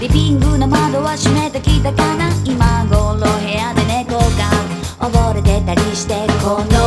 リビングの窓は閉めてきたかな？今頃部屋で猫が溺れてたりしてこの